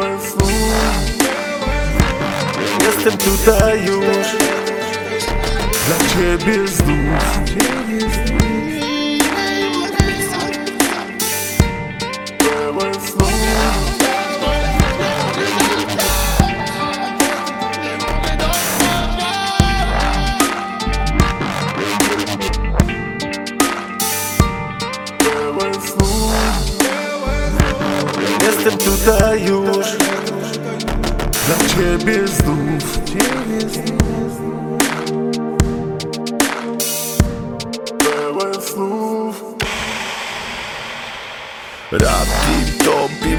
белый слух Jestem tutaj już Dla ciebie znów Белый слух Jestem tutaj już Dla ciebie znów Pełen snów Rap tip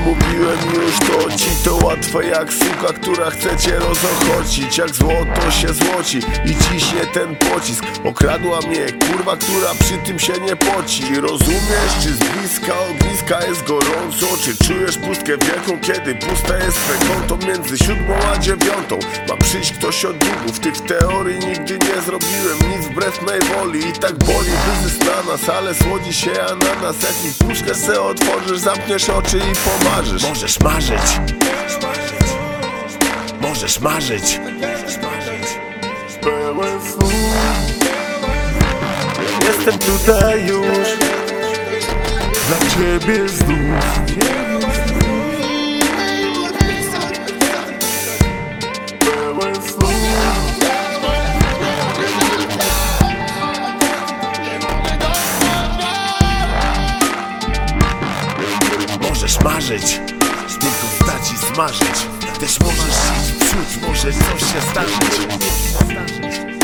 mówiłem już to ci To łatwe jak suka, która chce cię rozochocić. Jak złoto się złoci i ciśnie ten pocisk. Okradła mnie kurwa, która przy tym się nie poci. Rozumiesz, czy z bliska ogniska jest gorąco? Czy czujesz pustkę wielką, kiedy pusta jest twe konto? Między siódmą a dziewiątą Ma przyjść ktoś od długów. Tych teorii nigdy nie zrobiłem Nic wbrew mej woli. I tak boli Wyzys na nas, ale słodzi się ananas Jak mi puszkę se otworzysz, zamkniesz oczy i pomarzysz. Możesz marzyć. Możesz marzyć. Pełen Jestem tutaj już Dla ciebie znów marzyć, tylko stać i smażyć Też możesz iść przód, może coś się zdarzyć